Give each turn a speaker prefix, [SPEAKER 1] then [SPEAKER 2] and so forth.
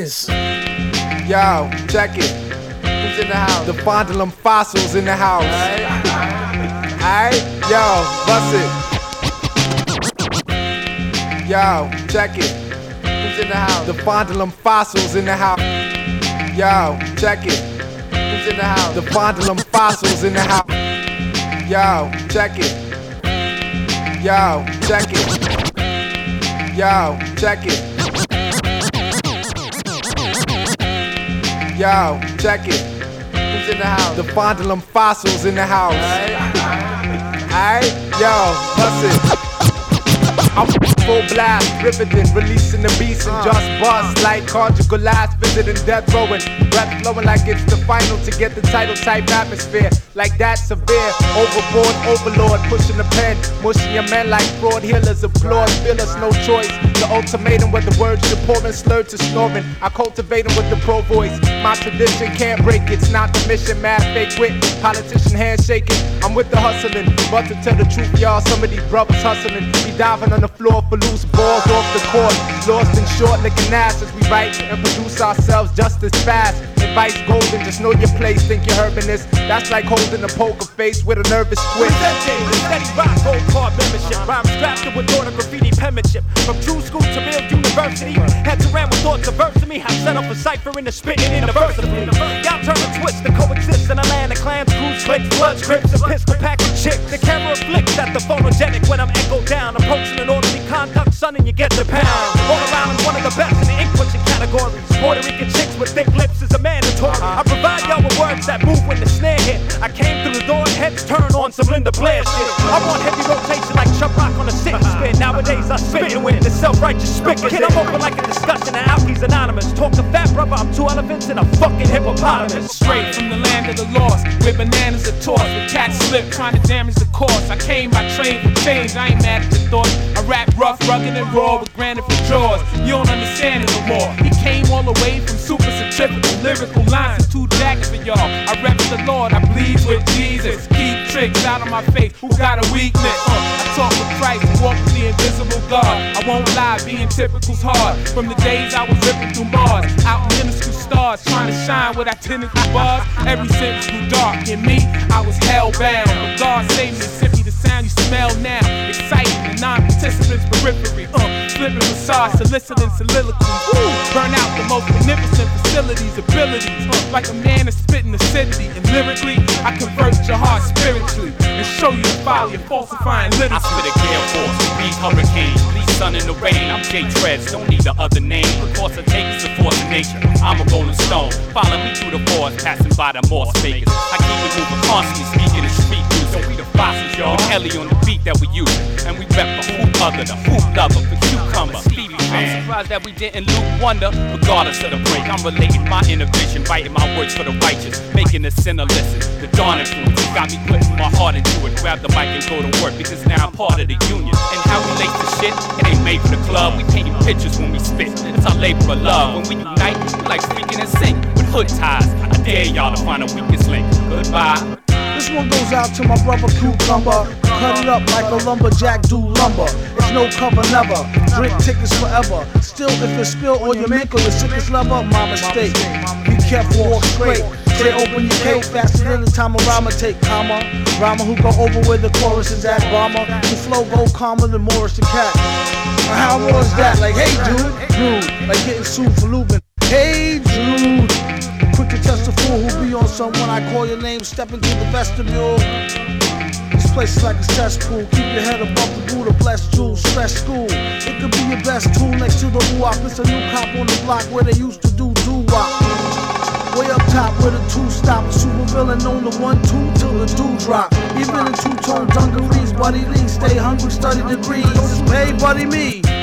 [SPEAKER 1] Yo, check it. Who's in the house? The Fondle 'Em fossils in the house. Alright, yo, bust it. Yo, check it. Who's in the house? The Fondle 'Em fossils in the house. Yo, check it. Who's in the house? The Fondle 'Em fossils in the house. Yo, check it. Yo, check it. Yo, check it. Yo, check it. Who's in the house? The Fondle 'Em fossils in the house. Alright, yo, bust it. I'm full blast, riveting, releasing the beast and just uh. bust like conjugal last, visiting death rowing, breath flowing like it's the final to get the title type atmosphere. Like that severe, overboard overlord, pushing the pen, mushing your men like fraud healers, applaud, feel us no choice. The ultimatum with the words you're pouring, slurred to snoring. I cultivate them with the pro voice. My tradition can't break. It's not the mission, mad fake wit, politician handshaking. I'm with the hustling, but to tell the truth, y'all, some of these brothers hustling. Be diving on the floor for loose balls off the court. Lost in short licking ass as we write and produce ourselves just as fast. Advice golden, just know your place, think you're herbing this. That's like holding a poker face with a nervous.
[SPEAKER 2] Presenting steady rock gold card membership. Rhyme strapped with order graffiti penmanship. From true school to real university. Heads around with thoughts averse to me. Have set up a cipher in the spitting university. Y'all turn and twist to coexist in a land of clans, crews, clicks, bloods, crips, and pistol packing chicks. The camera flicks at the phonogenic when I'm echoed down. Approaching an orderly conduct, son, and you get the pound. I came through the door and heads turn on some Linda Blair shit. I want heavy rotation like Chuck Rock on a sitting spin. Nowadays I spitting with the self-righteous spigot. Kid, I'm open like a discussion of Alkies Anonymous. Talk to fat brother, I'm two elephants and a fucking hippopotamus.
[SPEAKER 3] Straight from the land of the lost, where bananas are tossed, with cats slip trying to damage the course. I came by train for change, I ain't mad at the thought. I rap rough, rugged, and raw with granite for jaws. You don't understand it no more. He came all the way from super centrifugal lyrical lines two daggers for y'all. I rep the Lord, I bleed with Jesus. Keep tricks out of my face, who got a weakness? Uh, I talk with Christ and walk with the invisible God. I won't lie, being typical's hard. From the days I was ripping through Mars, out in minuscule stars, trying to shine with identical bars. Every sentence grew dark in me, I was hellbound. But God saved me and sound you smell now. Exciting the non-participants' periphery. Uh, flipping facades, soliciting soliloquies. Woo! Burn out the most magnificent facilities, abilities. Uh, like a man is spitting acidity. And lyrically, I convert your heart spiritually and show you the folly of falsifying
[SPEAKER 4] I
[SPEAKER 3] literacy.
[SPEAKER 4] spit a gale force, breathe hurricanes, bleed sun in the rain. I'm Jay Treads, don't need the other name. The course I take the force of nature. I'm a rolling stone, follow me through the forest, passing by the Moss Vegas. I keep it moving, constantly speaking in street news. So we the y'all. With Ellie on the beat that we use, and we rep for who other, the hoop lover, the cucumber, Stevie. I'm surprised that we didn't lose wonder, regardless of the break. I'm relating my inner vision, writing my words for the righteous, making the sinner listen. The dawn influence got me putting my heart into it. Grab the mic and go to work because now I'm part of the union. And how we late the shit, it ain't made for the club. We painting pictures when we spit. It's our labor of love. When we unite, we like freaking and sing with hood ties. I dare y'all to find a weakest link. Goodbye.
[SPEAKER 5] This one goes out to my brother Cucumber. Cut it up like a lumberjack do lumber. It's no cover never. Drink tickets forever. Still, if it spill on your or your sickest lover, my mistake. Be careful, walk straight. Stay open your cake faster than the time a rhymer take comma. Rhymer who go over where the chorus is at. Bomber who flow go calmer than Morris the cat. How was that? Like, hey dude, dude, like getting sued I call your name, step into the vestibule. This place is like a cesspool. Keep your head above the Buddha, bless jewels, stress school. It could be your best tool next to the UOP. It's a new cop on the block where they used to do doo wop. Way up top where the two stop. A super villain on the one two till the two drop. Even in two tone dungarees, buddy Lee, stay hungry, study degrees. Hey, buddy me.